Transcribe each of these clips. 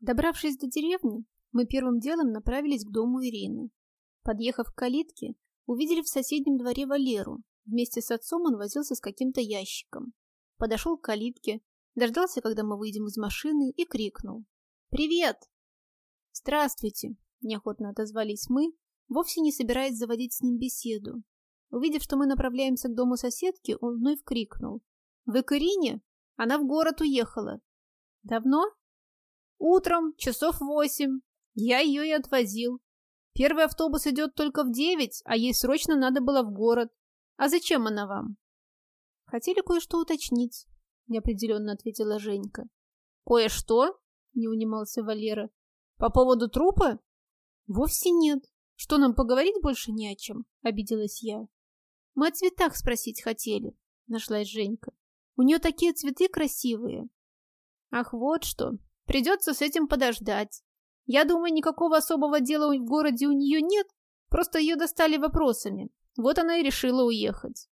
Добравшись до деревни, мы первым делом направились к дому Ирины. Подъехав к калитке, увидели в соседнем дворе Валеру. Вместе с отцом он возился с каким-то ящиком. Подошел к калитке, дождался, когда мы выйдем из машины, и крикнул. «Привет!» «Здравствуйте!» – неохотно отозвались мы, вовсе не собираясь заводить с ним беседу. Увидев, что мы направляемся к дому соседки, он вновь крикнул. «Вы к Ирине? Она в город уехала». «Давно?» «Утром, часов восемь. Я ее и отвозил. Первый автобус идет только в девять, а ей срочно надо было в город. А зачем она вам?» «Хотели кое-что уточнить», — неопределенно ответила Женька. «Кое-что?» — не унимался Валера. «По поводу трупа?» «Вовсе нет. Что, нам поговорить больше не о чем?» — обиделась я. «Мы о цветах спросить хотели», — нашлась Женька. «У нее такие цветы красивые». «Ах, вот что. Придется с этим подождать. Я думаю, никакого особого дела в городе у нее нет, просто ее достали вопросами. Вот она и решила уехать».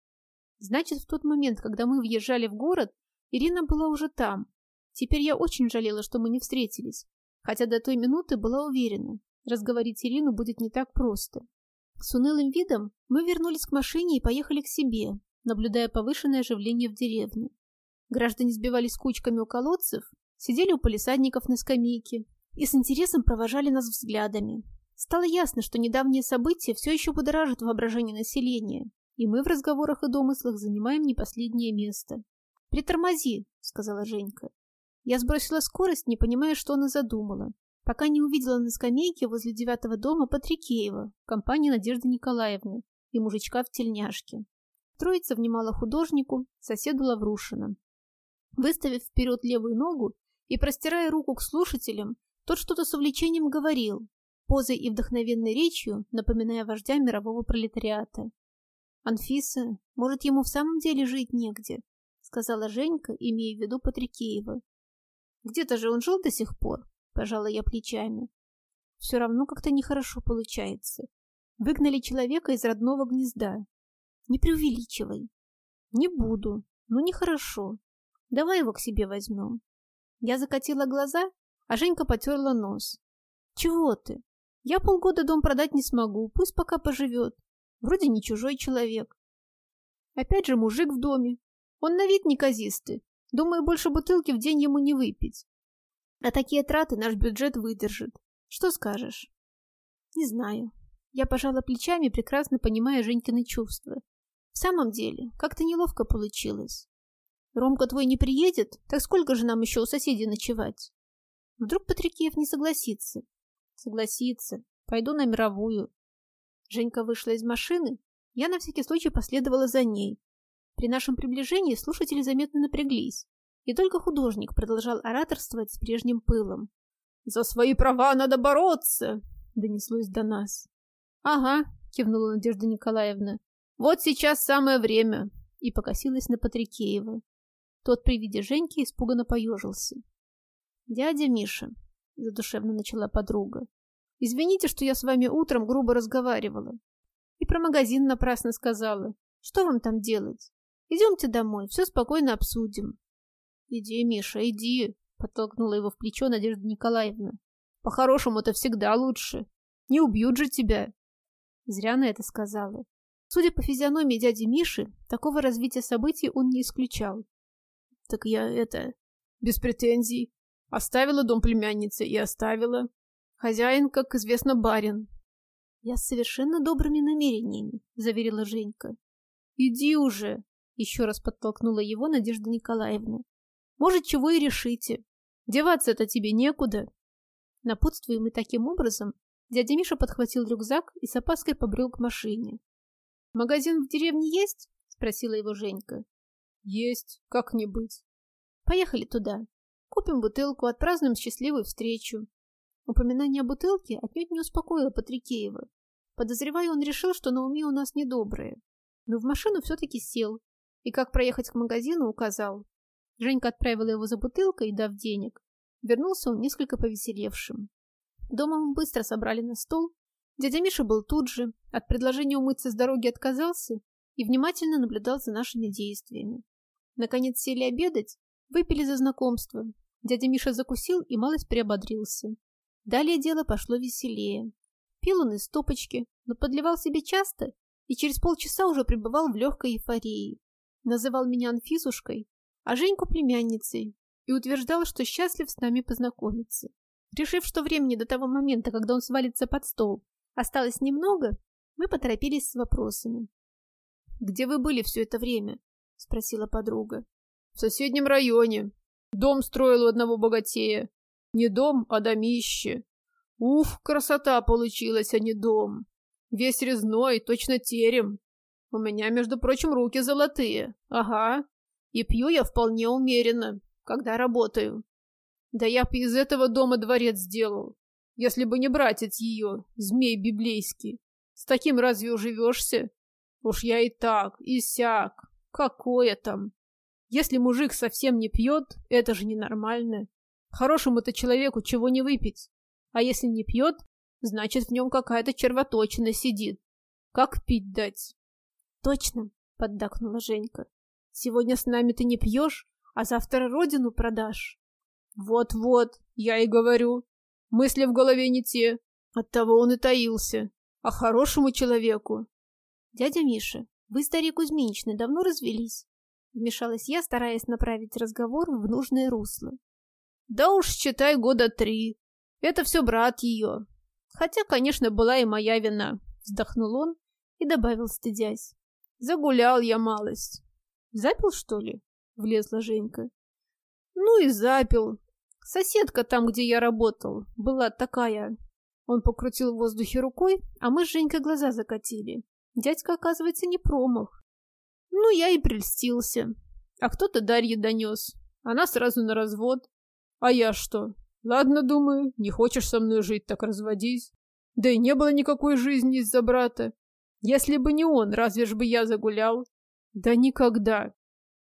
Значит, в тот момент, когда мы въезжали в город, Ирина была уже там. Теперь я очень жалела, что мы не встретились, хотя до той минуты была уверена, разговорить Ирину будет не так просто. С унылым видом мы вернулись к машине и поехали к себе, наблюдая повышенное оживление в деревне. Граждане сбивались кучками у колодцев, сидели у полисадников на скамейке и с интересом провожали нас взглядами. Стало ясно, что недавние события все еще будоражат воображение населения, и мы в разговорах и домыслах занимаем не последнее место. «Притормози», — сказала Женька. Я сбросила скорость, не понимая, что она задумала, пока не увидела на скамейке возле девятого дома Патрикеева, компании Надежды Николаевны и мужичка в тельняшке. Троица внимала художнику, соседу Лаврушина. Выставив вперед левую ногу и простирая руку к слушателям, тот что-то с увлечением говорил, позой и вдохновенной речью, напоминая вождя мирового пролетариата. «Анфиса, может, ему в самом деле жить негде?» — сказала Женька, имея в виду Патрикеева. «Где-то же он жил до сих пор?» Пожала я плечами. Все равно как-то нехорошо получается. Выгнали человека из родного гнезда. Не преувеличивай. Не буду. Ну, нехорошо. Давай его к себе возьмем. Я закатила глаза, а Женька потерла нос. Чего ты? Я полгода дом продать не смогу, пусть пока поживет. Вроде не чужой человек. Опять же мужик в доме. Он на вид неказистый. Думаю, больше бутылки в день ему не выпить. А такие траты наш бюджет выдержит. Что скажешь? Не знаю. Я пожала плечами, прекрасно понимая Женькины чувства. В самом деле, как-то неловко получилось. Ромка твой не приедет, так сколько же нам еще у соседей ночевать? Вдруг Патрикеев не согласится? Согласится. Пойду на мировую. Женька вышла из машины. Я на всякий случай последовала за ней. При нашем приближении слушатели заметно напряглись. И только художник продолжал ораторствовать с прежним пылом. «За свои права надо бороться!» — донеслось до нас. «Ага», — кивнула Надежда Николаевна. «Вот сейчас самое время!» И покосилась на Патрикеева. Тот при виде Женьки испуганно поежился. «Дядя Миша», — задушевно начала подруга, — «извините, что я с вами утром грубо разговаривала. И про магазин напрасно сказала. Что вам там делать? Идемте домой, все спокойно обсудим. «Иди, Миша, иди!» — подтолкнула его в плечо Надежда Николаевна. «По-хорошему-то всегда лучше. Не убьют же тебя!» Зря она это сказала. Судя по физиономии дяди Миши, такого развития событий он не исключал. «Так я это... без претензий. Оставила дом племянницы и оставила. Хозяин, как известно, барин». «Я с совершенно добрыми намерениями», — заверила Женька. «Иди уже!» — еще раз подтолкнула его Надежда Николаевна. Может, чего и решите. Деваться-то тебе некуда. Напутствуемый таким образом, дядя Миша подхватил рюкзак и с опаской побрел к машине. «Магазин в деревне есть?» — спросила его Женька. «Есть, как не быть». «Поехали туда. Купим бутылку, отпразднуем счастливую встречу». Упоминание о бутылке отнюдь не успокоило Патрикеева. Подозревая, он решил, что на уме у нас недоброе. Но в машину все-таки сел и, как проехать к магазину, указал. Женька отправила его за бутылкой, дав денег. Вернулся он несколько повеселевшим. Дома мы быстро собрали на стол. Дядя Миша был тут же, от предложения умыться с дороги отказался и внимательно наблюдал за нашими действиями. Наконец сели обедать, выпили за знакомство. Дядя Миша закусил и малость приободрился. Далее дело пошло веселее. Пил он из стопочки, но подливал себе часто и через полчаса уже пребывал в легкой эйфории. Называл меня Анфисушкой, а Женьку племянницей и утверждал, что счастлив с нами познакомиться. Решив, что времени до того момента, когда он свалится под стол, осталось немного, мы поторопились с вопросами. «Где вы были все это время?» — спросила подруга. «В соседнем районе. Дом строил у одного богатея. Не дом, а домище. Уф, красота получилась, а не дом. Весь резной, точно терем. У меня, между прочим, руки золотые. Ага. И пью я вполне умеренно, когда работаю. Да я б из этого дома дворец сделал, если бы не братец ее, змей библейский. С таким разве уживешься? Уж я и так, и сяк. Какое там? Если мужик совсем не пьет, это же ненормально. Хорошему-то человеку чего не выпить. А если не пьет, значит в нем какая-то червоточина сидит. Как пить дать? Точно, поддакнула Женька. Сегодня с нами ты не пьешь, а завтра родину продашь. Вот-вот, я и говорю. Мысли в голове не те. Оттого он и таился. А хорошему человеку. Дядя Миша, вы, старик Кузьминичны, давно развелись? Вмешалась я, стараясь направить разговор в нужное русло. Да уж, считай, года три. Это все брат ее. Хотя, конечно, была и моя вина. Вздохнул он и добавил, стыдясь. Загулял я малость. Запил, что ли? Влезла Женька. Ну и запил. Соседка там, где я работал, была такая. Он покрутил в воздухе рукой, а мы с Женькой глаза закатили. Дядька, оказывается, не промах. Ну, я и прельстился. А кто-то Дарье донес. Она сразу на развод. А я что? Ладно, думаю, не хочешь со мной жить, так разводись. Да и не было никакой жизни из-за брата. Если бы не он, разве ж бы я загулял? Да никогда.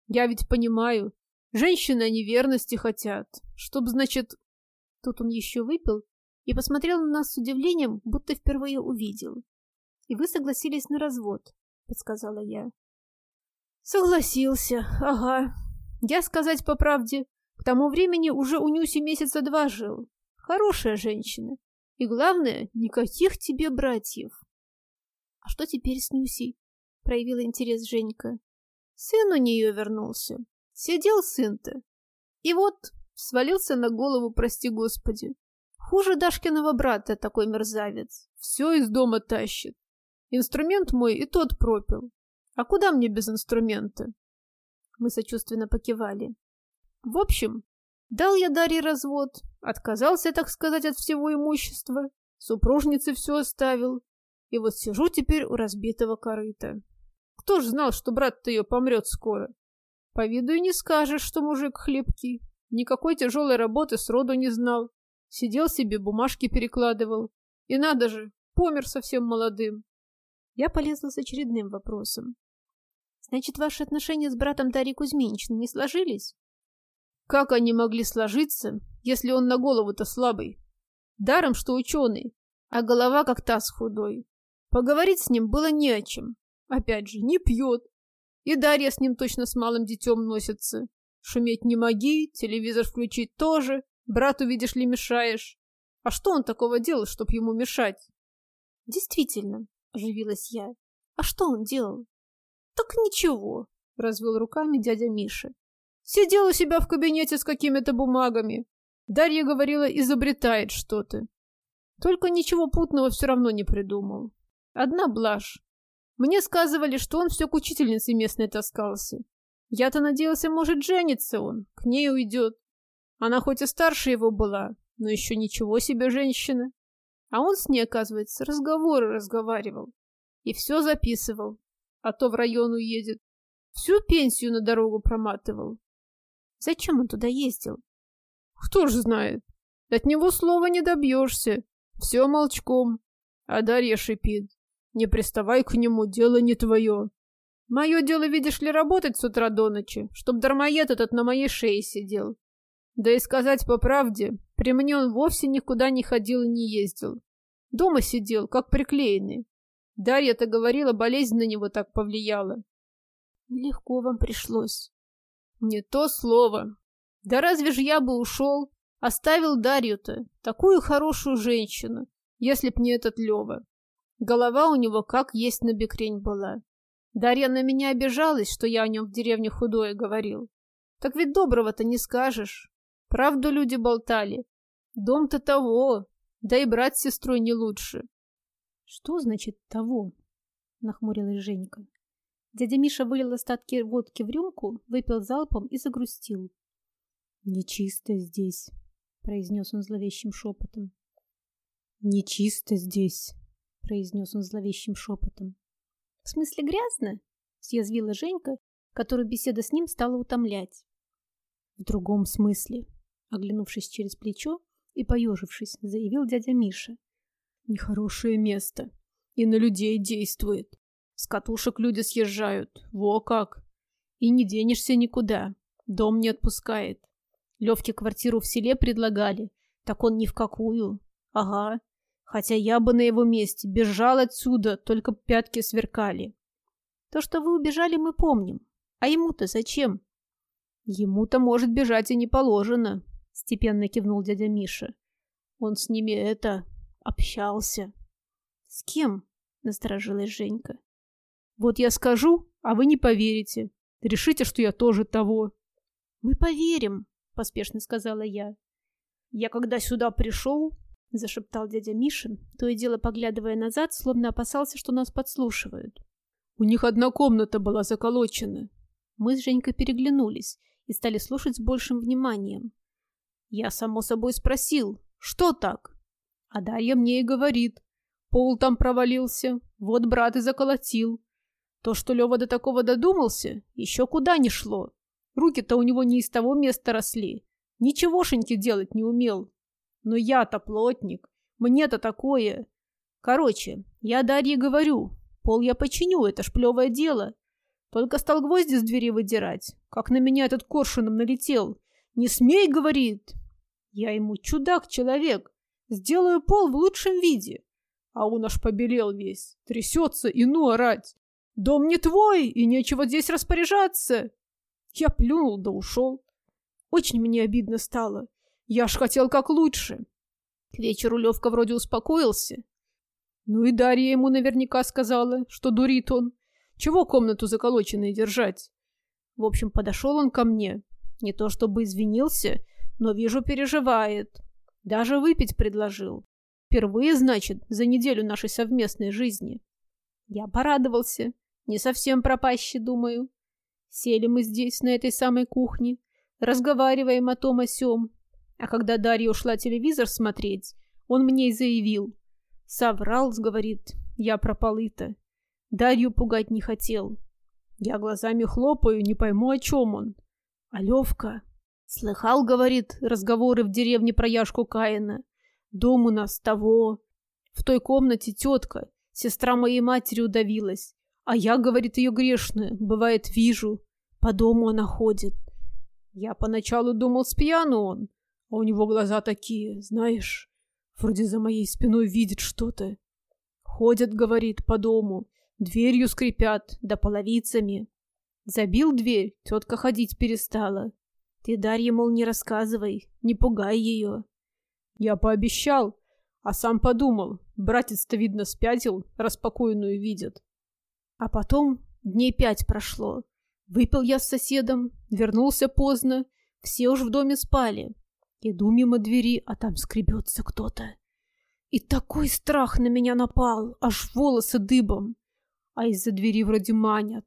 Я ведь понимаю, женщины неверности хотят. Чтоб, значит... Тут он еще выпил и посмотрел на нас с удивлением, будто впервые увидел. «И вы согласились на развод», — подсказала я. «Согласился, ага. Я, сказать по правде, к тому времени уже у Нюси месяца два жил. Хорошая женщина. И главное, никаких тебе братьев. А что теперь с Нюсей? Проявила интерес Женька. Сын у нее вернулся. Сидел сын-то. И вот свалился на голову, прости господи. Хуже Дашкиного брата такой мерзавец. Все из дома тащит. Инструмент мой и тот пропил. А куда мне без инструмента? Мы сочувственно покивали. В общем, дал я Дарье развод, отказался, так сказать, от всего имущества, супружнице все оставил, и вот сижу теперь у разбитого корыта. Кто ж знал, что брат-то ее помрет скоро? По виду и не скажешь, что мужик хлебкий. Никакой тяжелой работы сроду не знал. Сидел себе, бумажки перекладывал. И надо же, помер совсем молодым. Я полезла с очередным вопросом. Значит, ваши отношения с братом Дарьи Кузьминичной не сложились? Как они могли сложиться, если он на голову-то слабый? Даром, что ученый, а голова как таз худой. Поговорить с ним было не о чем. Опять же, не пьет. И Дарья с ним точно с малым детем носится. Шуметь не моги, телевизор включить тоже. Брату, видишь ли, мешаешь. А что он такого делал, чтоб ему мешать? Действительно, оживилась я. А что он делал? Так ничего, развел руками дядя Миша. Сидел у себя в кабинете с какими-то бумагами. Дарья говорила, изобретает что-то. Только ничего путного все равно не придумал. Одна блажь. Мне сказывали, что он все к учительнице местной таскался. Я-то надеялся, может, женится он, к ней уйдет. Она хоть и старше его была, но еще ничего себе женщина. А он с ней, оказывается, разговоры разговаривал. И все записывал. А то в район уедет. Всю пенсию на дорогу проматывал. Зачем он туда ездил? Кто ж знает. От него слова не добьешься. Все молчком. А Дарья шипит. Не приставай к нему, дело не твое. Мое дело, видишь ли, работать с утра до ночи, чтоб дармоед этот на моей шее сидел. Да и сказать по правде, при мне он вовсе никуда не ходил и не ездил. Дома сидел, как приклеенный. Дарья-то говорила, болезнь на него так повлияла. Легко вам пришлось. Не то слово. Да разве ж я бы ушел? Оставил Дарью-то, такую хорошую женщину, если б не этот Лева. Голова у него как есть на бекрень была. Дарья на меня обижалась, что я о нем в деревне худое говорил. Так ведь доброго-то не скажешь. Правду люди болтали. Дом-то того, да и брат с сестрой не лучше. Что значит того? Нахмурилась Женька. Дядя Миша вылил остатки водки в рюмку, выпил залпом и загрустил. «Нечисто здесь», — произнес он зловещим шепотом. «Нечисто здесь», — произнес он зловещим шепотом. «В смысле грязно?» — съязвила Женька, которую беседа с ним стала утомлять. «В другом смысле», — оглянувшись через плечо и поежившись, заявил дядя Миша. «Нехорошее место. И на людей действует. С катушек люди съезжают. Во как! И не денешься никуда. Дом не отпускает. Левке квартиру в селе предлагали. Так он ни в какую. Ага. Хотя я бы на его месте бежал отсюда, только пятки сверкали. То, что вы убежали, мы помним. А ему-то зачем? Ему-то, может, бежать и не положено, степенно кивнул дядя Миша. Он с ними это... общался. С кем? Насторожилась Женька. Вот я скажу, а вы не поверите. Решите, что я тоже того. Мы поверим, поспешно сказала я. Я когда сюда пришел, зашептал дядя Мишин, то и дело поглядывая назад, словно опасался, что нас подслушивают. У них одна комната была заколочена. Мы с Женькой переглянулись и стали слушать с большим вниманием. Я, само собой, спросил, что так? А Дарья мне и говорит. Пол там провалился, вот брат и заколотил. То, что Лева до такого додумался, еще куда не шло. Руки-то у него не из того места росли. Ничегошеньки делать не умел. Но я-то плотник. Мне-то такое. Короче, я Дарье говорю. Пол я починю, это ж плевое дело. Только стал гвозди с двери выдирать. Как на меня этот коршуном налетел. «Не смей!» — говорит. Я ему чудак-человек. Сделаю пол в лучшем виде. А он аж побелел весь. Трясется и ну орать. Дом не твой, и нечего здесь распоряжаться. Я плюнул да ушел. Очень мне обидно стало. Я ж хотел как лучше. К вечеру Левка вроде успокоился. Ну и Дарья ему наверняка сказала, что дурит он. Чего комнату заколоченной держать? В общем, подошел он ко мне. Не то чтобы извинился, но, вижу, переживает. Даже выпить предложил. Впервые, значит, за неделю нашей совместной жизни. Я порадовался. Не совсем пропащий, думаю. Сели мы здесь, на этой самой кухне, разговариваем о том о сём. А когда Дарья ушла телевизор смотреть, он мне и заявил. Соврал, говорит, я пропал-то. Дарью пугать не хотел. Я глазами хлопаю, не пойму, о чем он. А Левка... Слыхал, говорит, разговоры в деревне про Яшку Каина. Дом у нас того. В той комнате тетка, сестра моей матери удавилась. А я, говорит, ее грешную, бывает, вижу. По дому она ходит. Я поначалу думал, с пьяну он, а у него глаза такие, знаешь, вроде за моей спиной видит что-то. Ходят, говорит, по дому, дверью скрипят, да половицами. Забил дверь, тетка ходить перестала. Ты, Дарья, мол, не рассказывай, не пугай ее. Я пообещал, а сам подумал, братец-то, видно, спятил, распокойную видит. А потом дней пять прошло. Выпил я с соседом, вернулся поздно, все уж в доме спали. Иду мимо двери, а там скребется кто-то. И такой страх на меня напал, аж волосы дыбом. А из-за двери вроде манят.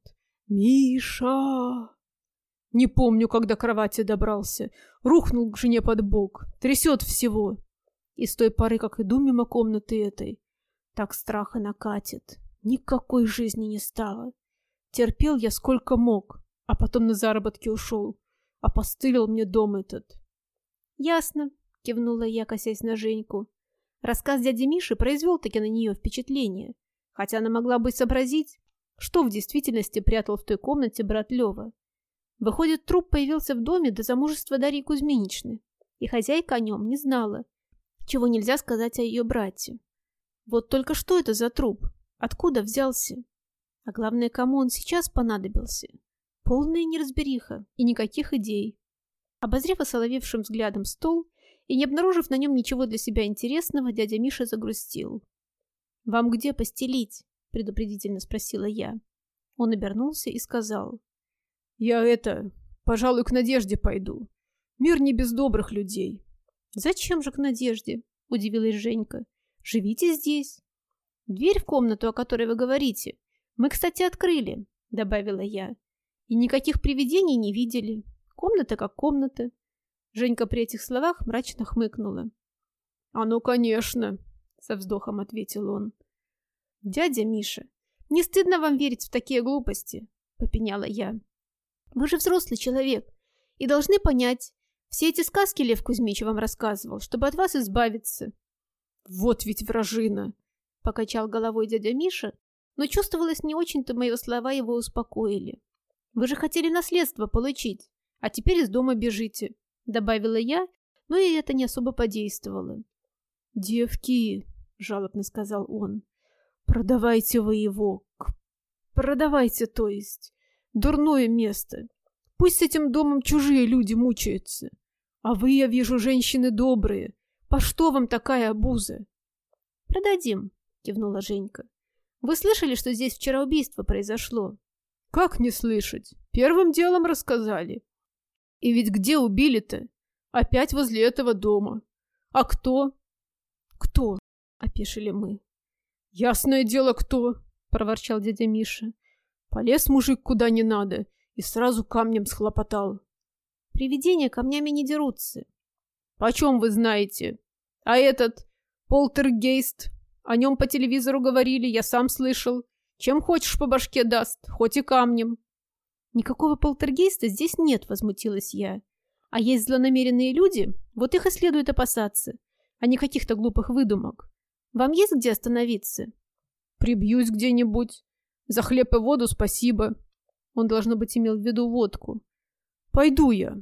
«Миша!» Не помню, когда кровати добрался. Рухнул к жене под бок. Трясет всего. И с той поры, как иду мимо комнаты этой, так страха накатит. Никакой жизни не стало. Терпел я сколько мог, а потом на заработки ушел. Опостылил мне дом этот. Ясно, кивнула я, косясь на Женьку. Рассказ дяди Миши произвел таки на нее впечатление, хотя она могла бы сообразить, что в действительности прятал в той комнате брат Лева. Выходит, труп появился в доме до замужества Дарьи Кузьминичны, и хозяйка о нем не знала, чего нельзя сказать о ее брате. Вот только что это за труп? Откуда взялся? А главное, кому он сейчас понадобился? Полная неразбериха и никаких идей. Обозрев осоловевшим взглядом стол и не обнаружив на нем ничего для себя интересного, дядя Миша загрустил. «Вам где постелить?» — предупредительно спросила я. Он обернулся и сказал. «Я это... Пожалуй, к Надежде пойду. Мир не без добрых людей». «Зачем же к Надежде?» — удивилась Женька. «Живите здесь». «Дверь в комнату, о которой вы говорите, мы, кстати, открыли», — добавила я. «И никаких привидений не видели. Комната как комната». Женька при этих словах мрачно хмыкнула. «А ну, конечно», — со вздохом ответил он. «Дядя Миша, не стыдно вам верить в такие глупости?» — попеняла я. «Вы же взрослый человек и должны понять, все эти сказки Лев Кузьмич вам рассказывал, чтобы от вас избавиться». «Вот ведь вражина!» — покачал головой дядя Миша, но чувствовалось не очень-то мои слова его успокоили. «Вы же хотели наследство получить, а теперь из дома бежите», — добавила я, но и это не особо подействовало. «Девки!» — жалобно сказал он. «Продавайте вы его. Продавайте, то есть. Дурное место. Пусть с этим домом чужие люди мучаются. А вы, я вижу, женщины добрые. По что вам такая обуза?» «Продадим», — кивнула Женька. «Вы слышали, что здесь вчера убийство произошло?» «Как не слышать? Первым делом рассказали. И ведь где убили-то? Опять возле этого дома. А кто?» «Кто?» — опешили мы. «Ясное дело, кто!» — проворчал дядя Миша. Полез мужик куда не надо и сразу камнем схлопотал. «Привидения камнями не дерутся». «Почем вы знаете? А этот полтергейст, о нем по телевизору говорили, я сам слышал. Чем хочешь по башке даст, хоть и камнем». «Никакого полтергейста здесь нет», — возмутилась я. «А есть злонамеренные люди, вот их и следует опасаться, а не каких-то глупых выдумок. Вам есть где остановиться?» «Прибьюсь где-нибудь. За хлеб и воду спасибо». Он, должно быть, имел в виду водку. «Пойду я».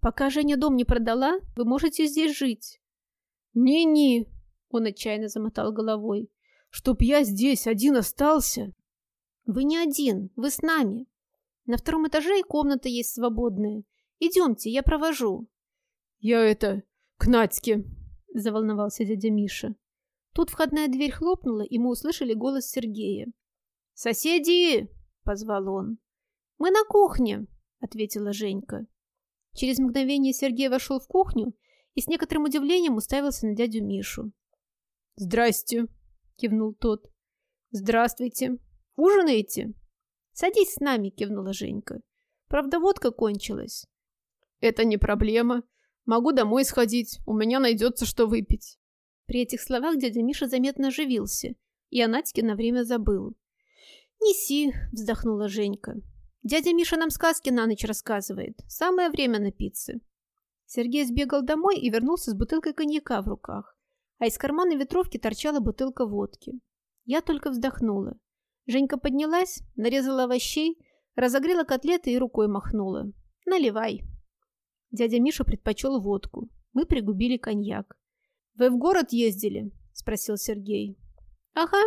«Пока Женя дом не продала, вы можете здесь жить». «Не-не», — он отчаянно замотал головой. «Чтоб я здесь один остался». «Вы не один, вы с нами. На втором этаже и комната есть свободная. Идемте, я провожу». «Я это, к Надьке», — заволновался дядя Миша. Тут входная дверь хлопнула, и мы услышали голос Сергея. «Соседи!» — позвал он. «Мы на кухне!» — ответила Женька. Через мгновение Сергей вошел в кухню и с некоторым удивлением уставился на дядю Мишу. «Здрасте!» — кивнул тот. «Здравствуйте! Ужинаете?» «Садись с нами!» — кивнула Женька. «Правда, водка кончилась». «Это не проблема. Могу домой сходить, у меня найдется что выпить». При этих словах дядя Миша заметно оживился, и о Надьке на время забыл. «Неси», — вздохнула Женька. «Дядя Миша нам сказки на ночь рассказывает. Самое время напиться». Сергей сбегал домой и вернулся с бутылкой коньяка в руках, а из кармана ветровки торчала бутылка водки. Я только вздохнула. Женька поднялась, нарезала овощей, разогрела котлеты и рукой махнула. «Наливай». Дядя Миша предпочел водку. Мы пригубили коньяк. «Вы в город ездили?» — спросил Сергей. «Ага».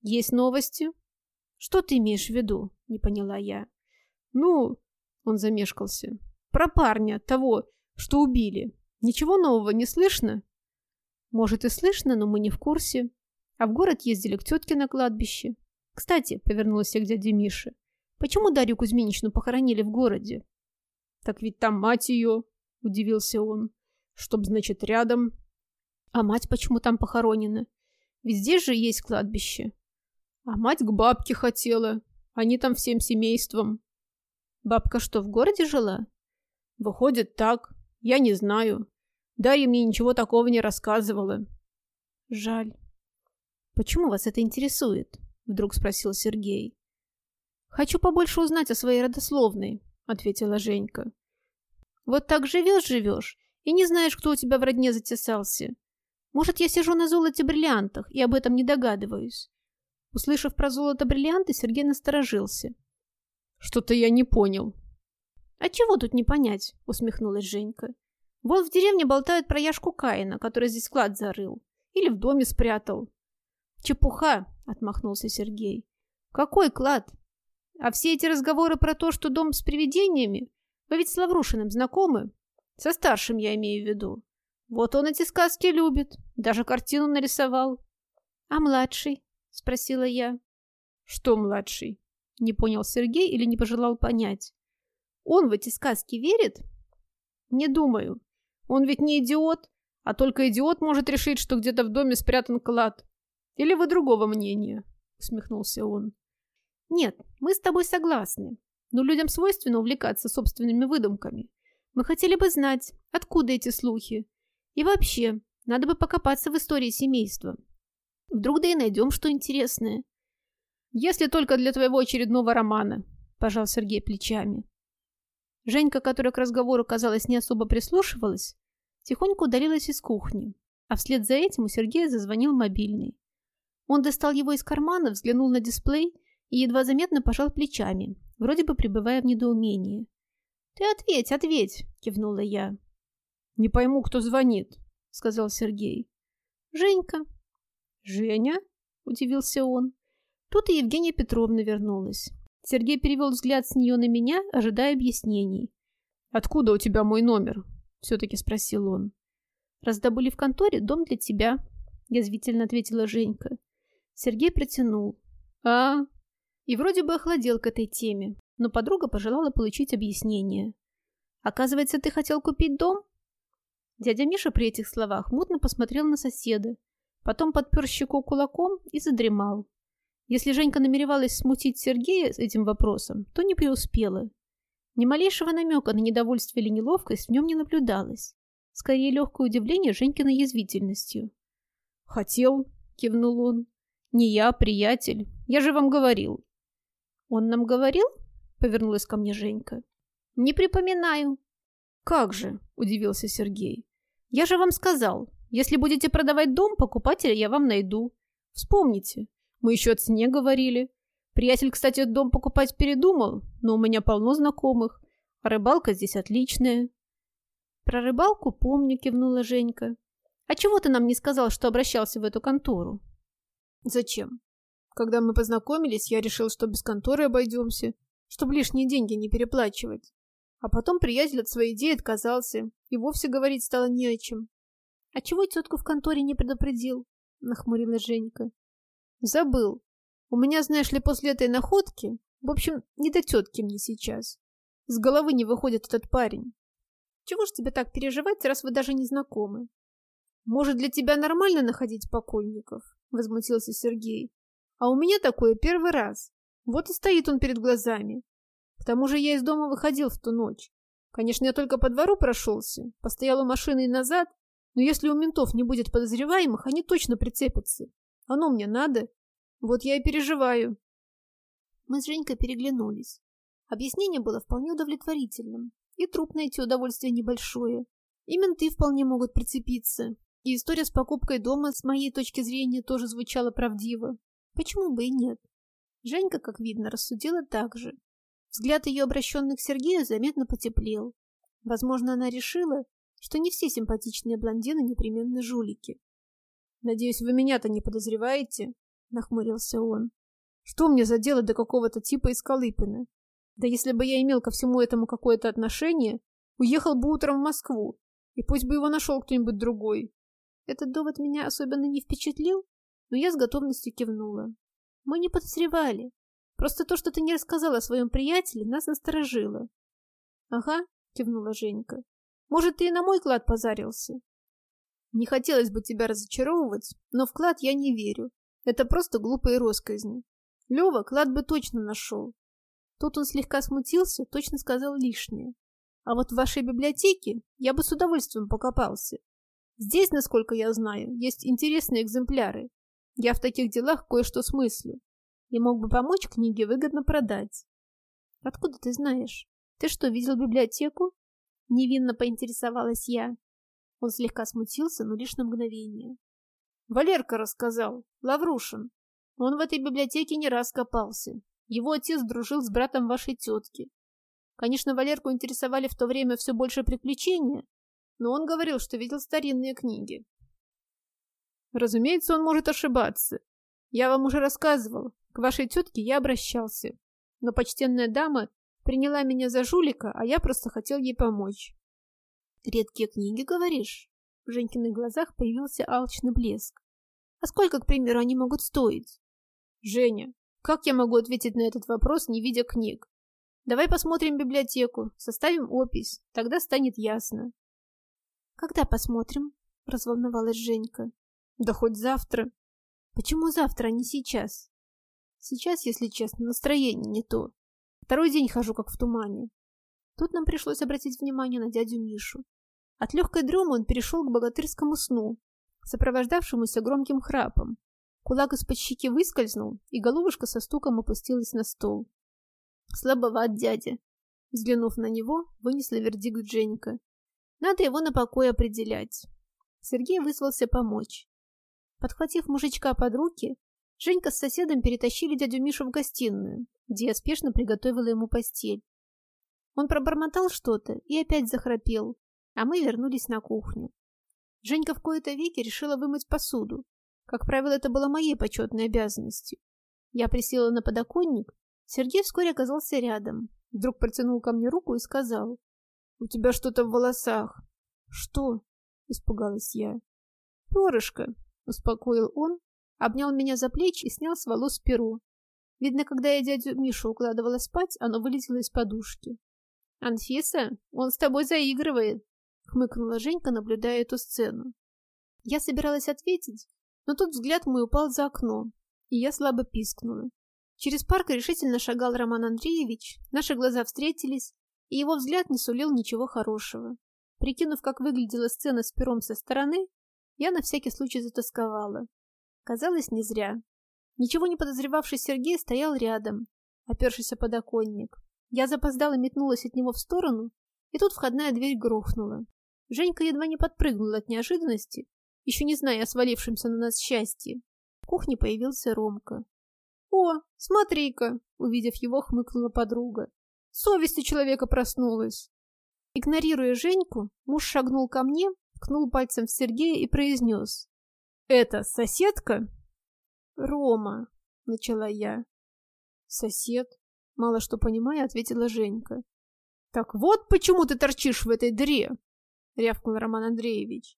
«Есть новости?» «Что ты имеешь в виду?» — не поняла я. «Ну...» — он замешкался. «Про парня, того, что убили. Ничего нового не слышно?» «Может, и слышно, но мы не в курсе. А в город ездили к тетке на кладбище. Кстати, — повернулась я к дяде Мише, — почему Дарью Кузьминичну похоронили в городе?» «Так ведь там мать ее», — удивился он. «Чтоб, значит, рядом, а мать почему там похоронена? Ведь здесь же есть кладбище. А мать к бабке хотела. Они там всем семейством. Бабка что, в городе жила? Выходит так. Я не знаю. Дарья мне ничего такого не рассказывала. Жаль. Почему вас это интересует? Вдруг спросил Сергей. Хочу побольше узнать о своей родословной, ответила Женька. Вот так живешь-живешь и не знаешь, кто у тебя в родне затесался. Может, я сижу на золоте-бриллиантах и об этом не догадываюсь. Услышав про золото-бриллианты, Сергей насторожился. Что-то я не понял. А чего тут не понять? Усмехнулась Женька. Вот в деревне болтают про Яшку Каина, который здесь клад зарыл. Или в доме спрятал. Чепуха, отмахнулся Сергей. Какой клад? А все эти разговоры про то, что дом с привидениями, Вы ведь с Лаврушиным знакомы? Со старшим я имею в виду. Вот он эти сказки любит, даже картину нарисовал. А младший? Спросила я. Что младший? Не понял Сергей или не пожелал понять. Он в эти сказки верит? Не думаю. Он ведь не идиот, а только идиот может решить, что где-то в доме спрятан клад. Или вы другого мнения? Усмехнулся он. Нет, мы с тобой согласны. Но людям свойственно увлекаться собственными выдумками. Мы хотели бы знать, откуда эти слухи. И вообще, надо бы покопаться в истории семейства. Вдруг да и найдем что интересное. Если только для твоего очередного романа, пожал Сергей плечами. Женька, которая к разговору, казалось, не особо прислушивалась, тихонько удалилась из кухни, а вслед за этим у Сергея зазвонил мобильный. Он достал его из кармана, взглянул на дисплей и едва заметно пожал плечами, вроде бы пребывая в недоумении. «Ты ответь, ответь!» — кивнула я. «Не пойму, кто звонит», — сказал Сергей. «Женька». «Женя?» — удивился он. Тут и Евгения Петровна вернулась. Сергей перевел взгляд с нее на меня, ожидая объяснений. «Откуда у тебя мой номер?» — все-таки спросил он. «Раздобыли в конторе дом для тебя», — язвительно ответила Женька. Сергей протянул. «А?» И вроде бы охладел к этой теме, но подруга пожелала получить объяснение. «Оказывается, ты хотел купить дом?» Дядя Миша при этих словах мутно посмотрел на соседа, потом подпер щеку кулаком и задремал. Если Женька намеревалась смутить Сергея этим вопросом, то не преуспела. Ни малейшего намека на недовольство или неловкость в нем не наблюдалось. Скорее, легкое удивление Женькиной язвительностью. «Хотел», — кивнул он. «Не я, приятель. Я же вам говорил». «Он нам говорил?» — повернулась ко мне Женька. «Не припоминаю». «Как же?» — удивился Сергей. «Я же вам сказал, если будете продавать дом, покупателя я вам найду. Вспомните, мы еще о цене говорили. Приятель, кстати, дом покупать передумал, но у меня полно знакомых. А рыбалка здесь отличная. Про рыбалку помню, кивнула Женька. А чего ты нам не сказал, что обращался в эту контору? Зачем? Когда мы познакомились, я решил, что без конторы обойдемся, чтобы лишние деньги не переплачивать. А потом приятель от своей идеи отказался, и вовсе говорить стало не о чем. — А чего тетку в конторе не предупредил? — нахмурилась Женька. Забыл. У меня, знаешь ли, после этой находки... В общем, не до тетки мне сейчас. С головы не выходит этот парень. Чего ж тебе так переживать, раз вы даже не знакомы? Может, для тебя нормально находить покойников? Возмутился Сергей. А у меня такое первый раз. Вот и стоит он перед глазами. К тому же я из дома выходил в ту ночь. Конечно, я только по двору прошелся, постоял у машины и назад, но если у ментов не будет подозреваемых, они точно прицепятся. Оно мне надо. Вот я и переживаю. Мы с Женькой переглянулись. Объяснение было вполне удовлетворительным. И труп найти удовольствие небольшое. И менты вполне могут прицепиться. И история с покупкой дома, с моей точки зрения, тоже звучала правдиво. Почему бы и нет? Женька, как видно, рассудила так же. Взгляд ее, обращенный к Сергею, заметно потеплел. Возможно, она решила, что не все симпатичные блондины непременно жулики. «Надеюсь, вы меня-то не подозреваете?» — нахмурился он. «Что мне за дело до какого-то типа из Колыпина? Да если бы я имел ко всему этому какое-то отношение, уехал бы утром в Москву, и пусть бы его нашел кто-нибудь другой». Этот довод меня особенно не впечатлил, но я с готовностью кивнула. Мы не подозревали. Просто то, что ты не рассказала о своем приятеле, нас насторожило. — Ага, — кивнула Женька. — Может, ты и на мой клад позарился? Не хотелось бы тебя разочаровывать, но в клад я не верю. Это просто глупые росказни. Лева клад бы точно нашел. Тут он слегка смутился, точно сказал лишнее. А вот в вашей библиотеке я бы с удовольствием покопался. Здесь, насколько я знаю, есть интересные экземпляры. Я в таких делах кое-что смыслю. И мог бы помочь книге выгодно продать. Откуда ты знаешь? Ты что, видел библиотеку? Невинно поинтересовалась я. Он слегка смутился, но лишь на мгновение. Валерка рассказал. Лаврушин. Он в этой библиотеке не раз копался. Его отец дружил с братом вашей тетки. Конечно, Валерку интересовали в то время все больше приключения, но он говорил, что видел старинные книги. Разумеется, он может ошибаться. Я вам уже рассказывал, к вашей тетке я обращался. Но почтенная дама Приняла меня за жулика, а я просто хотел ей помочь. Редкие книги, говоришь? В Женькиных глазах появился алчный блеск. А сколько, к примеру, они могут стоить? Женя, как я могу ответить на этот вопрос, не видя книг? Давай посмотрим библиотеку, составим опись, тогда станет ясно. Когда посмотрим? Разволновалась Женька. Да хоть завтра. Почему завтра, а не сейчас? Сейчас, если честно, настроение не то. Второй день хожу как в тумане. Тут нам пришлось обратить внимание на дядю Мишу. От легкой дремы он перешел к богатырскому сну, сопровождавшемуся громким храпом. Кулак из-под щеки выскользнул, и головушка со стуком опустилась на стол. Слабоват дядя. Взглянув на него, вынесла вердикт Женька. Надо его на покой определять. Сергей вызвался помочь. Подхватив мужичка под руки, Женька с соседом перетащили дядю Мишу в гостиную, где я спешно приготовила ему постель. Он пробормотал что-то и опять захрапел, а мы вернулись на кухню. Женька в кои-то веки решила вымыть посуду. Как правило, это было моей почетной обязанностью. Я присела на подоконник, Сергей вскоре оказался рядом, вдруг протянул ко мне руку и сказал, «У тебя что-то в волосах». «Что?» — испугалась я. «Перышко», — успокоил он, обнял меня за плечи и снял с волос перо. Видно, когда я дядю Мишу укладывала спать, оно вылетело из подушки. «Анфиса, он с тобой заигрывает», — хмыкнула Женька, наблюдая эту сцену. Я собиралась ответить, но тут взгляд мой упал за окно, и я слабо пискнула. Через парк решительно шагал Роман Андреевич, наши глаза встретились, и его взгляд не сулил ничего хорошего. Прикинув, как выглядела сцена с пером со стороны, я на всякий случай затасковала. Казалось, не зря. Ничего не подозревавший Сергей стоял рядом, опершись о подоконник. Я запоздала метнулась от него в сторону, и тут входная дверь грохнула. Женька едва не подпрыгнула от неожиданности, еще не зная о свалившемся на нас счастье. В кухне появился Ромка. «О, смотри-ка!» — увидев его, хмыкнула подруга. «Совесть у человека проснулась!» Игнорируя Женьку, муж шагнул ко мне, ткнул пальцем в Сергея и произнес. «Это соседка?» «Рома», — начала я. «Сосед?» — мало что понимая, ответила Женька. «Так вот почему ты торчишь в этой дыре!» — рявкнул Роман Андреевич.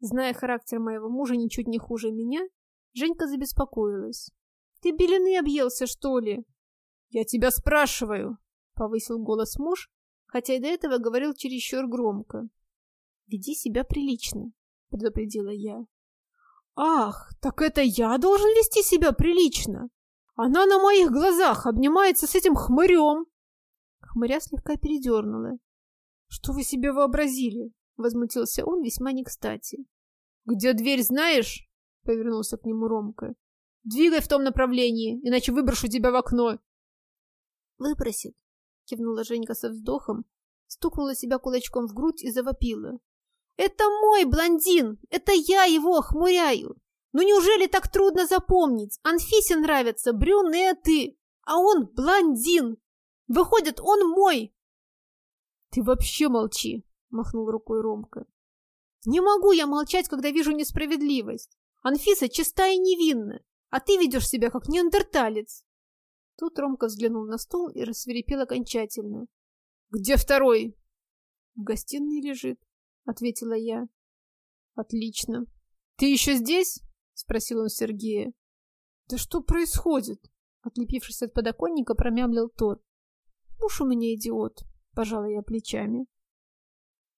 Зная характер моего мужа ничуть не хуже меня, Женька забеспокоилась. «Ты белины объелся, что ли?» «Я тебя спрашиваю!» — повысил голос муж, хотя и до этого говорил чересчур громко. «Веди себя прилично», — предупредила я. «Ах, так это я должен вести себя прилично! Она на моих глазах обнимается с этим хмырем!» Хмыря слегка передернула. «Что вы себе вообразили?» — возмутился он весьма не кстати. «Где дверь, знаешь?» — повернулся к нему Ромка. «Двигай в том направлении, иначе выброшу тебя в окно!» «Выбросит!» — кивнула Женька со вздохом, стукнула себя кулачком в грудь и завопила. «Это мой блондин! Это я его охмуряю! Ну неужели так трудно запомнить? Анфисе нравятся брюнеты, а он блондин! Выходит, он мой!» «Ты вообще молчи!» — махнул рукой Ромка. «Не могу я молчать, когда вижу несправедливость. Анфиса чиста и невинна, а ты ведешь себя как неандерталец!» Тут Ромка взглянул на стол и рассверепел окончательно. «Где второй?» «В гостиной лежит», — ответила я. «Отлично. Ты еще здесь?» — спросил он Сергея. «Да что происходит?» Отлепившись от подоконника, промямлил тот. «Муж у меня идиот», — пожала я плечами.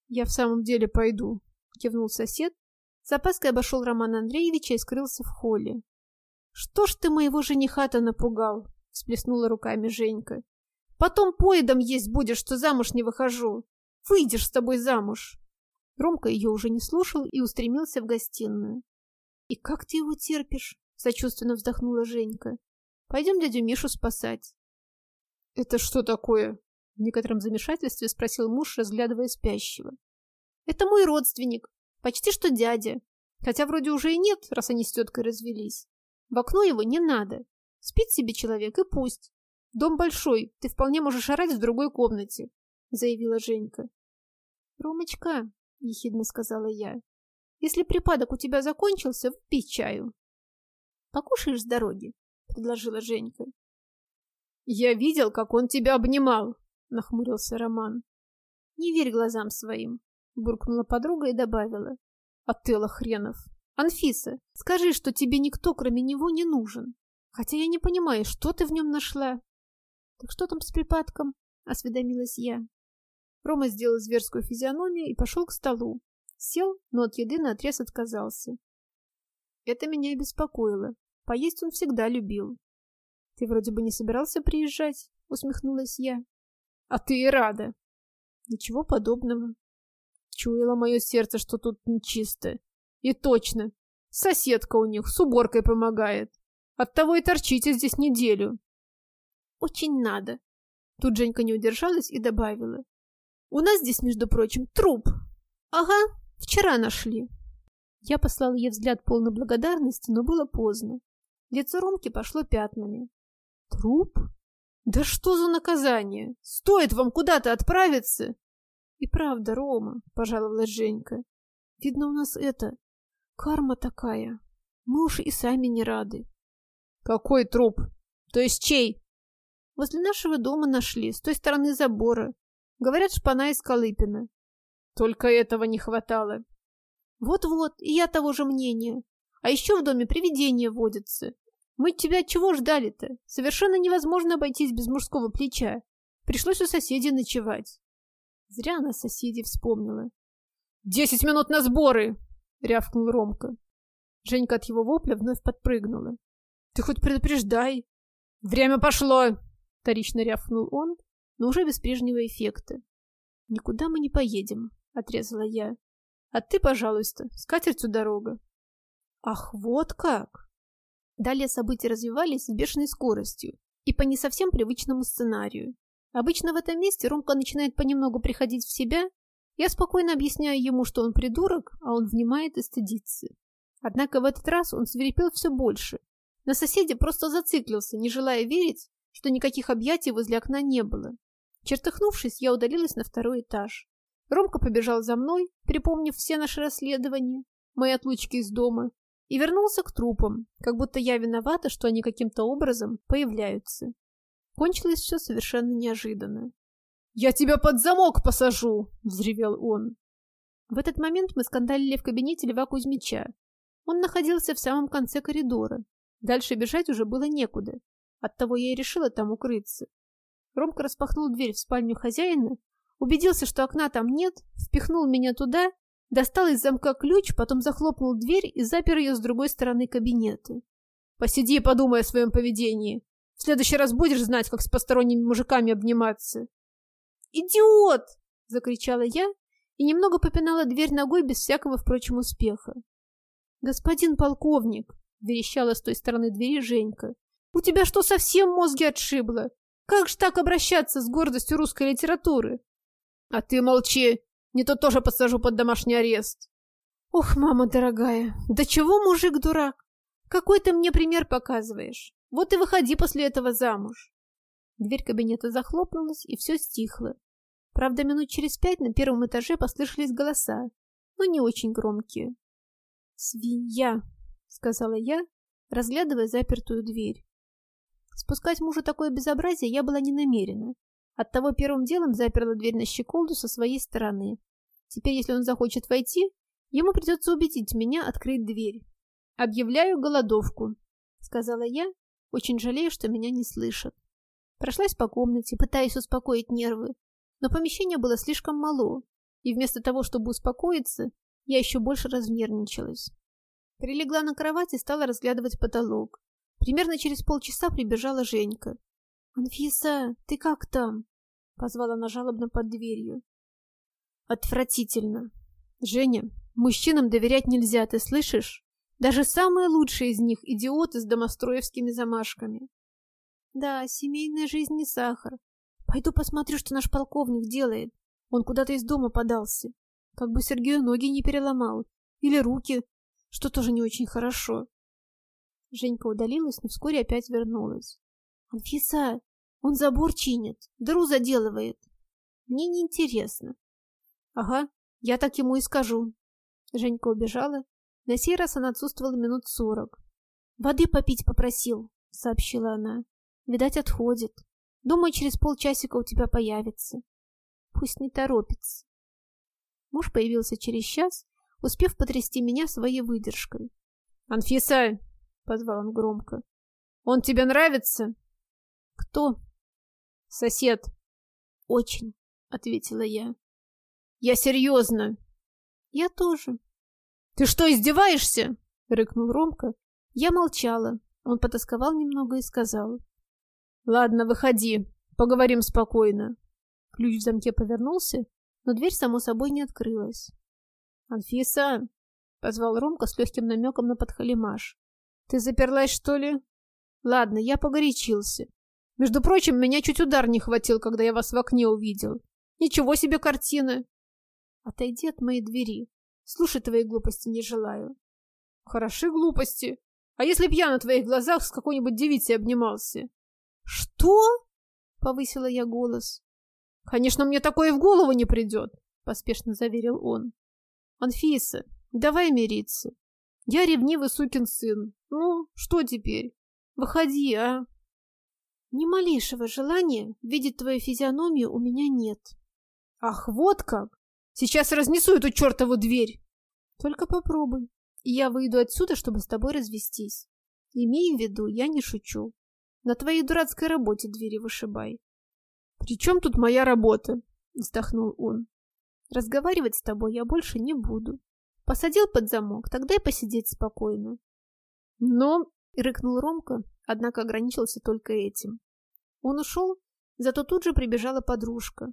«Я в самом деле пойду», — кивнул сосед. С опаской обошел Романа Андреевича и скрылся в холле. «Что ж ты моего жениха-то напугал?» — всплеснула руками Женька. «Потом поедом есть будешь, что замуж не выхожу. Выйдешь с тобой замуж». Ромка ее уже не слушал и устремился в гостиную. «И как ты его терпишь?» — сочувственно вздохнула Женька. «Пойдем дядю Мишу спасать». «Это что такое?» — в некотором замешательстве спросил муж, разглядывая спящего. «Это мой родственник, почти что дядя. Хотя вроде уже и нет, раз они с теткой развелись. В окно его не надо. Спит себе человек и пусть. Дом большой, ты вполне можешь орать в другой комнате», — заявила Женька. «Ромочка, — ехидно сказала я. «Если припадок у тебя закончился, выпей чаю». «Покушаешь с дороги?» — предложила Женька. «Я видел, как он тебя обнимал», — нахмурился Роман. «Не верь глазам своим», — буркнула подруга и добавила. «Отелло хренов! Анфиса, скажи, что тебе никто, кроме него, не нужен. Хотя я не понимаю, что ты в нем нашла?» «Так что там с припадком?» — осведомилась я. Рома сделал зверскую физиономию и пошел к столу. Сел, но от еды наотрез отказался. Это меня и беспокоило. Поесть он всегда любил. «Ты вроде бы не собирался приезжать?» — усмехнулась я. «А ты и рада!» «Ничего подобного». Чуяло мое сердце, что тут нечисто. И точно. Соседка у них с уборкой помогает. Оттого и торчите здесь неделю. Очень надо. Тут Женька не удержалась и добавила. У нас здесь, между прочим, труп. Ага, вчера нашли. Я послал ей взгляд полной благодарности, но было поздно. Лицо Ромки пошло пятнами. Труп? Да что за наказание? Стоит вам куда-то отправиться? И правда, Рома, пожаловалась Женька. Видно, у нас это... Карма такая. Мы уж и сами не рады. Какой труп? То есть чей? Возле нашего дома нашли, с той стороны забора. Говорят, шпана из Колыпина. Только этого не хватало. Вот-вот, и я того же мнения. А еще в доме привидения водятся. Мы тебя чего ждали-то? Совершенно невозможно обойтись без мужского плеча. Пришлось у соседей ночевать. Зря она соседей вспомнила. «Десять минут на сборы!» — рявкнул Ромка. Женька от его вопля вновь подпрыгнула. «Ты хоть предупреждай!» «Время пошло!» — вторично рявкнул он, но уже без прежнего эффекта. «Никуда мы не поедем», — отрезала я. «А ты, пожалуйста, с катертью дорога». «Ах, вот как!» Далее события развивались с бешеной скоростью и по не совсем привычному сценарию. Обычно в этом месте Ромка начинает понемногу приходить в себя. Я спокойно объясняю ему, что он придурок, а он внимает и стыдится. Однако в этот раз он свирепел все больше. На соседе просто зациклился, не желая верить, что никаких объятий возле окна не было. Чертыхнувшись, я удалилась на второй этаж. Ромка побежал за мной, припомнив все наши расследования, мои отлучки из дома, и вернулся к трупам, как будто я виновата, что они каким-то образом появляются. Кончилось все совершенно неожиданно. «Я тебя под замок посажу!» — взревел он. В этот момент мы скандалили в кабинете Льва Кузьмича. Он находился в самом конце коридора. Дальше бежать уже было некуда. Оттого я и решила там укрыться. Ромка распахнул дверь в спальню хозяина, убедился, что окна там нет, впихнул меня туда, достал из замка ключ, потом захлопнул дверь и запер ее с другой стороны кабинета. «Посиди и подумай о своем поведении. В следующий раз будешь знать, как с посторонними мужиками обниматься». «Идиот!» — закричала я и немного попинала дверь ногой без всякого, впрочем, успеха. «Господин полковник!» — верещала с той стороны двери Женька. «У тебя что, совсем мозги отшибло? Как ж так обращаться с гордостью русской литературы? А ты молчи, не то тоже посажу под домашний арест. Ох, мама дорогая, да чего мужик дурак? Какой ты мне пример показываешь? Вот и выходи после этого замуж. Дверь кабинета захлопнулась, и все стихло. Правда, минут через пять на первом этаже послышались голоса, но не очень громкие. «Свинья!» — сказала я, разглядывая запертую дверь. Спускать мужу такое безобразие я была не намерена. Оттого первым делом заперла дверь на щеколду со своей стороны. Теперь, если он захочет войти, ему придется убедить меня открыть дверь. «Объявляю голодовку», — сказала я, очень жалею, что меня не слышат. Прошлась по комнате, пытаясь успокоить нервы, но помещение было слишком мало, и вместо того, чтобы успокоиться, я еще больше разнервничалась. Прилегла на кровать и стала разглядывать потолок. Примерно через полчаса прибежала Женька. «Анфиса, ты как там?» — позвала она жалобно под дверью. «Отвратительно. Женя, мужчинам доверять нельзя, ты слышишь? Даже самые лучшие из них — идиоты с домостроевскими замашками. Да, семейная жизнь не сахар. Пойду посмотрю, что наш полковник делает. Он куда-то из дома подался. Как бы Сергею ноги не переломал. Или руки, что тоже не очень хорошо. Женька удалилась, но вскоре опять вернулась. «Анфиса, он забор чинит, дыру заделывает. Мне неинтересно». «Ага, я так ему и скажу». Женька убежала. На сей раз она отсутствовала минут сорок. «Воды попить попросил», — сообщила она. «Видать, отходит». Думаю, через полчасика у тебя появится. Пусть не торопится. Муж появился через час, успев потрясти меня своей выдержкой. «Анфиса!» — позвал он громко. «Он тебе нравится?» «Кто?» «Сосед». «Очень», — ответила я. «Я серьезно». «Я тоже». «Ты что, издеваешься?» — рыкнул Ромка. Я молчала. Он потасковал немного и сказал. «Ладно, выходи. Поговорим спокойно». Ключ в замке повернулся, но дверь, само собой, не открылась. «Анфиса!» — позвал Ромка с легким намеком на подхалимаш. «Ты заперлась, что ли?» «Ладно, я погорячился. Между прочим, меня чуть удар не хватил, когда я вас в окне увидел. Ничего себе картины!» «Отойди от моей двери. Слушай твои глупости не желаю». «Хороши глупости. А если б я на твоих глазах с какой-нибудь девицей обнимался?» «Что?» — повысила я голос. «Конечно, мне такое в голову не придет», — поспешно заверил он. «Анфиса, давай мириться. Я ревнивый сукин сын. Ну, что теперь? Выходи, а?» «Ни малейшего желания видеть твою физиономию у меня нет». «Ах, вот как! Сейчас разнесу эту чертову дверь!» «Только попробуй, и я выйду отсюда, чтобы с тобой развестись. Имей в виду, я не шучу. На твоей дурацкой работе двери вышибай. «При чем тут моя работа?» — вздохнул он. «Разговаривать с тобой я больше не буду. Посадил под замок, тогда и посидеть спокойно». «Но...» — рыкнул Ромка, однако ограничился только этим. Он ушел, зато тут же прибежала подружка.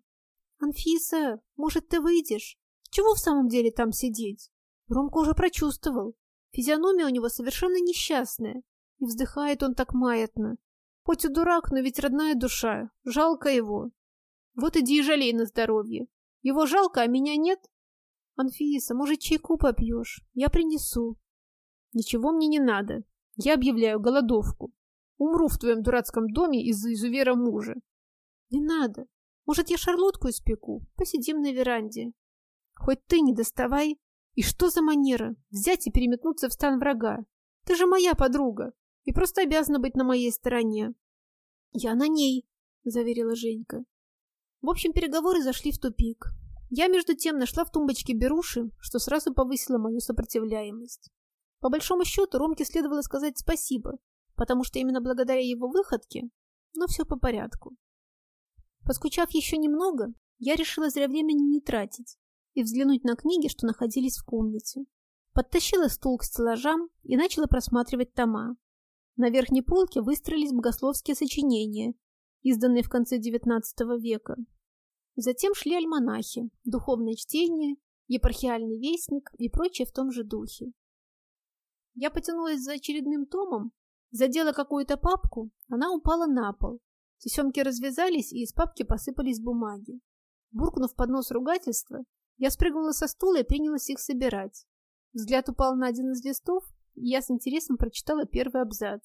«Анфиса, может, ты выйдешь? Чего в самом деле там сидеть?» Ромка уже прочувствовал. Физиономия у него совершенно несчастная, и вздыхает он так маятно. Хоть и дурак, но ведь родная душа. Жалко его. Вот иди и жалей на здоровье. Его жалко, а меня нет? Анфиса, может, чайку попьешь? Я принесу. Ничего мне не надо. Я объявляю голодовку. Умру в твоем дурацком доме из-за изувера мужа. Не надо. Может, я шарлотку испеку? Посидим на веранде. Хоть ты не доставай. И что за манера? Взять и переметнуться в стан врага. Ты же моя подруга и просто обязана быть на моей стороне. Я на ней, заверила Женька. В общем, переговоры зашли в тупик. Я, между тем, нашла в тумбочке беруши, что сразу повысило мою сопротивляемость. По большому счету, Ромке следовало сказать спасибо, потому что именно благодаря его выходке, но все по порядку. Поскучав еще немного, я решила зря времени не тратить и взглянуть на книги, что находились в комнате. Подтащила стул к стеллажам и начала просматривать тома. На верхней полке выстроились богословские сочинения, изданные в конце XIX века. Затем шли альманахи, духовное чтение, епархиальный вестник и прочее в том же духе. Я потянулась за очередным томом, задела какую-то папку, она упала на пол. Тесемки развязались, и из папки посыпались бумаги. Буркнув под нос ругательства, я спрыгнула со стула и принялась их собирать. Взгляд упал на один из листов, я с интересом прочитала первый абзац.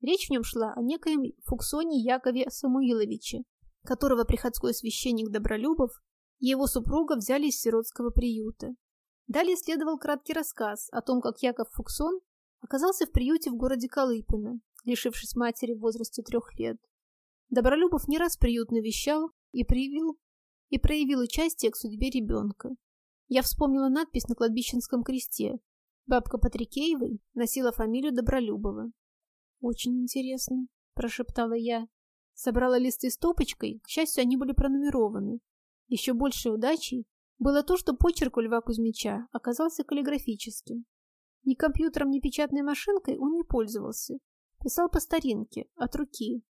Речь в нем шла о некоем Фуксоне Якове Самуиловиче, которого приходской священник Добролюбов и его супруга взяли из сиротского приюта. Далее следовал краткий рассказ о том, как Яков Фуксон оказался в приюте в городе Колыпино, лишившись матери в возрасте трех лет. Добролюбов не раз приют навещал и проявил, и проявил участие к судьбе ребенка. Я вспомнила надпись на кладбищенском кресте, Бабка Патрикеевой носила фамилию Добролюбова. «Очень интересно», — прошептала я. Собрала листы стопочкой, к счастью, они были пронумерованы. Еще большей удачей было то, что почерк у Льва Кузьмича оказался каллиграфическим. Ни компьютером, ни печатной машинкой он не пользовался. Писал по старинке, от руки.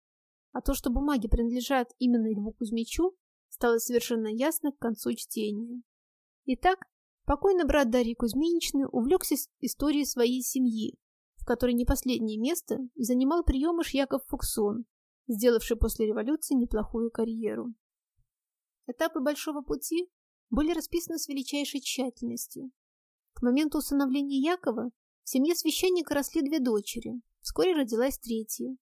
А то, что бумаги принадлежат именно Льву Кузьмичу, стало совершенно ясно к концу чтения. Итак, Покойный брат Дарьи Кузьминичны увлекся историей своей семьи, в которой не последнее место занимал приемыш Яков Фуксон, сделавший после революции неплохую карьеру. Этапы Большого пути были расписаны с величайшей тщательностью. К моменту усыновления Якова в семье священника росли две дочери, вскоре родилась третья.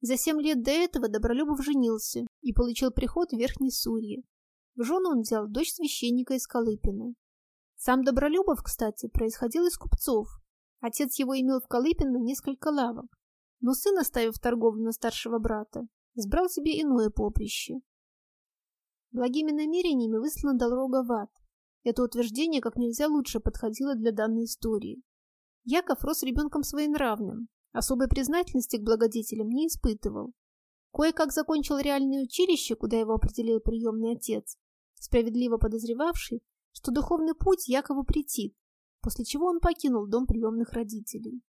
За семь лет до этого Добролюбов женился и получил приход в Верхней Сурье. В жену он взял дочь священника из Колыпина. Сам Добролюбов, кстати, происходил из купцов. Отец его имел в Колыпино несколько лавок. Но сын, оставив торговлю на старшего брата, сбрал себе иное поприще. Благими намерениями выслана дорога в ад. Это утверждение как нельзя лучше подходило для данной истории. Яков рос ребенком своенравным, особой признательности к благодетелям не испытывал. Кое-как закончил реальное училище, куда его определил приемный отец, справедливо подозревавший, что духовный путь Якову претит, после чего он покинул дом приемных родителей.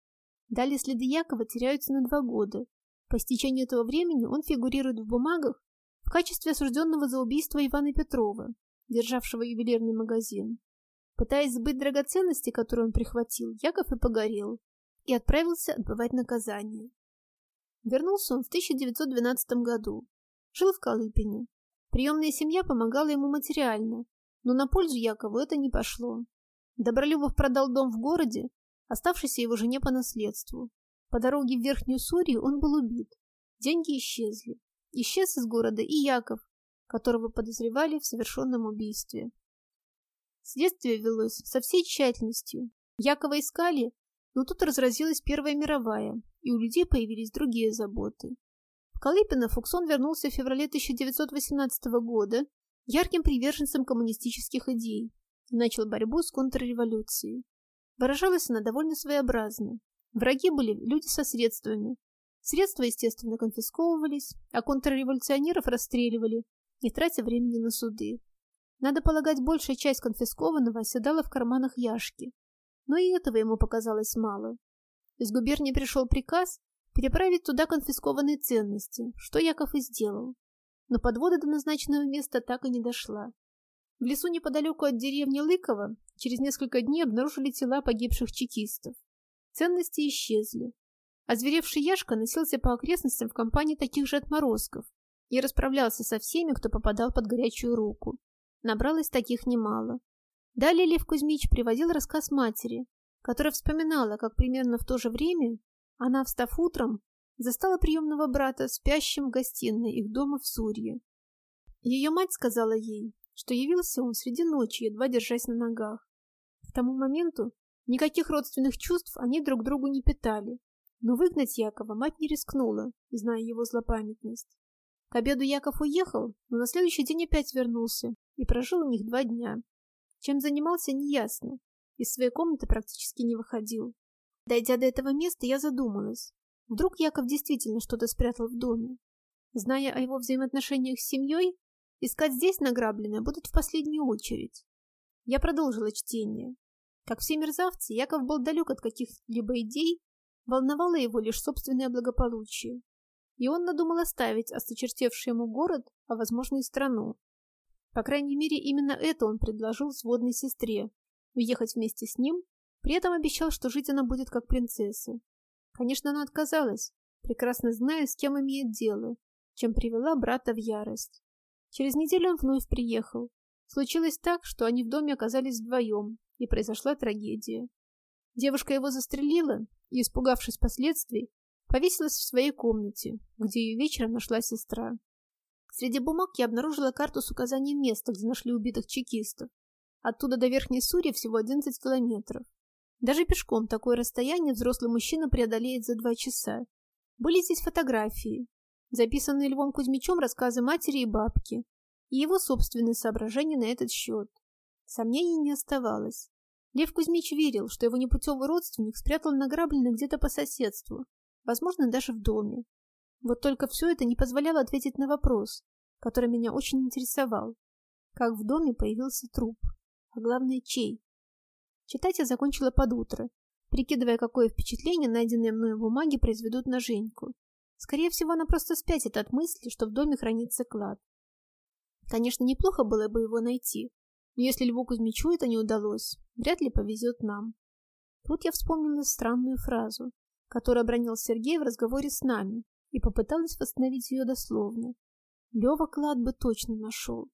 Далее следы Якова теряются на два года. По истечению этого времени он фигурирует в бумагах в качестве осужденного за убийство Ивана Петрова, державшего ювелирный магазин. Пытаясь сбыть драгоценности, которые он прихватил, Яков и погорел, и отправился отбывать наказание. Вернулся он в 1912 году. Жил в Колыпине. Приемная семья помогала ему материально, но на пользу Якову это не пошло. Добролюбов продал дом в городе, оставшийся его жене по наследству. По дороге в Верхнюю Сурию он был убит. Деньги исчезли. Исчез из города и Яков, которого подозревали в совершенном убийстве. Следствие велось со всей тщательностью. Якова искали, но тут разразилась Первая мировая, и у людей появились другие заботы. В Колыпино Фуксон вернулся в феврале 1918 года ярким приверженцем коммунистических идей и начал борьбу с контрреволюцией. Выражалась она довольно своеобразно. Враги были люди со средствами. Средства, естественно, конфисковывались, а контрреволюционеров расстреливали, не тратя времени на суды. Надо полагать, большая часть конфискованного оседала в карманах Яшки. Но и этого ему показалось мало. Из губернии пришел приказ переправить туда конфискованные ценности, что Яков и сделал. Но подвода до назначенного места так и не дошла. В лесу неподалеку от деревни Лыково через несколько дней обнаружили тела погибших чекистов. Ценности исчезли. Озверевший Яшка носился по окрестностям в компании таких же отморозков и расправлялся со всеми, кто попадал под горячую руку. Набралось таких немало. Далее Лев Кузьмич приводил рассказ матери, которая вспоминала, как примерно в то же время она, встав утром, застала приемного брата спящим в гостиной их дома в Сурье. Ее мать сказала ей, что явился он среди ночи, едва держась на ногах. Тому моменту никаких родственных чувств они друг другу не питали, но выгнать Якова мать не рискнула, зная его злопамятность. К обеду Яков уехал, но на следующий день опять вернулся и прожил у них два дня. Чем занимался, неясно. Из своей комнаты практически не выходил. Дойдя до этого места, я задумалась. Вдруг Яков действительно что-то спрятал в доме? Зная о его взаимоотношениях с семьей, искать здесь награбленное будут в последнюю очередь. Я продолжила чтение. Как все мерзавцы, Яков был далек от каких-либо идей, волновало его лишь собственное благополучие. И он надумал оставить осточертевший ему город, а возможно и страну. По крайней мере, именно это он предложил сводной сестре, уехать вместе с ним, при этом обещал, что жить она будет как принцесса. Конечно, она отказалась, прекрасно зная, с кем имеет дело, чем привела брата в ярость. Через неделю он вновь приехал. Случилось так, что они в доме оказались вдвоем, и произошла трагедия. Девушка его застрелила и, испугавшись последствий, повесилась в своей комнате, где ее вечером нашла сестра. Среди бумаг я обнаружила карту с указанием места, где нашли убитых чекистов. Оттуда до Верхней Сури всего 11 километров. Даже пешком такое расстояние взрослый мужчина преодолеет за два часа. Были здесь фотографии, записанные Львом Кузьмичем рассказы матери и бабки, и его собственные соображения на этот счет. Сомнений не оставалось. Лев Кузьмич верил, что его непутевый родственник спрятал награбленное где-то по соседству, возможно, даже в доме. Вот только все это не позволяло ответить на вопрос, который меня очень интересовал. Как в доме появился труп? А главное, чей? Читать я закончила под утро, прикидывая, какое впечатление найденные мною бумаги произведут на Женьку. Скорее всего, она просто спятит от мысли, что в доме хранится клад. Конечно, неплохо было бы его найти, но если Льву Кузьмичу это не удалось, вряд ли повезет нам. Тут я вспомнила странную фразу, которую обронил Сергей в разговоре с нами, и попыталась восстановить ее дословно. Лева клад бы точно нашел.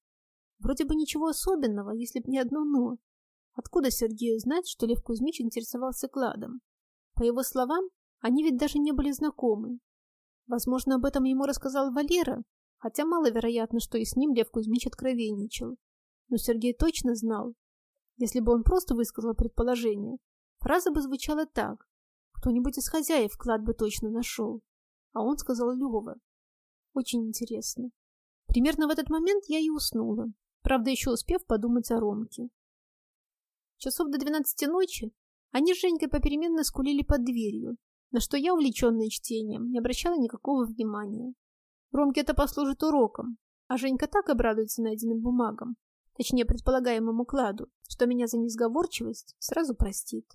Вроде бы ничего особенного, если б не одно «но». Откуда Сергею знать, что Лев Кузьмич интересовался кладом? По его словам, они ведь даже не были знакомы. Возможно, об этом ему рассказал Валера, хотя маловероятно, что и с ним Лев Кузьмич откровенничал. Но Сергей точно знал. Если бы он просто высказал предположение, фраза бы звучала так. Кто-нибудь из хозяев клад бы точно нашел. А он сказал Лева. Очень интересно. Примерно в этот момент я и уснула, правда, еще успев подумать о Ромке. Часов до двенадцати ночи они с Женькой попеременно скулили под дверью, на что я, увлеченная чтением, не обращала никакого внимания. Ромке это послужит уроком, а Женька так обрадуется найденным бумагам, точнее предполагаемому кладу, что меня за несговорчивость сразу простит.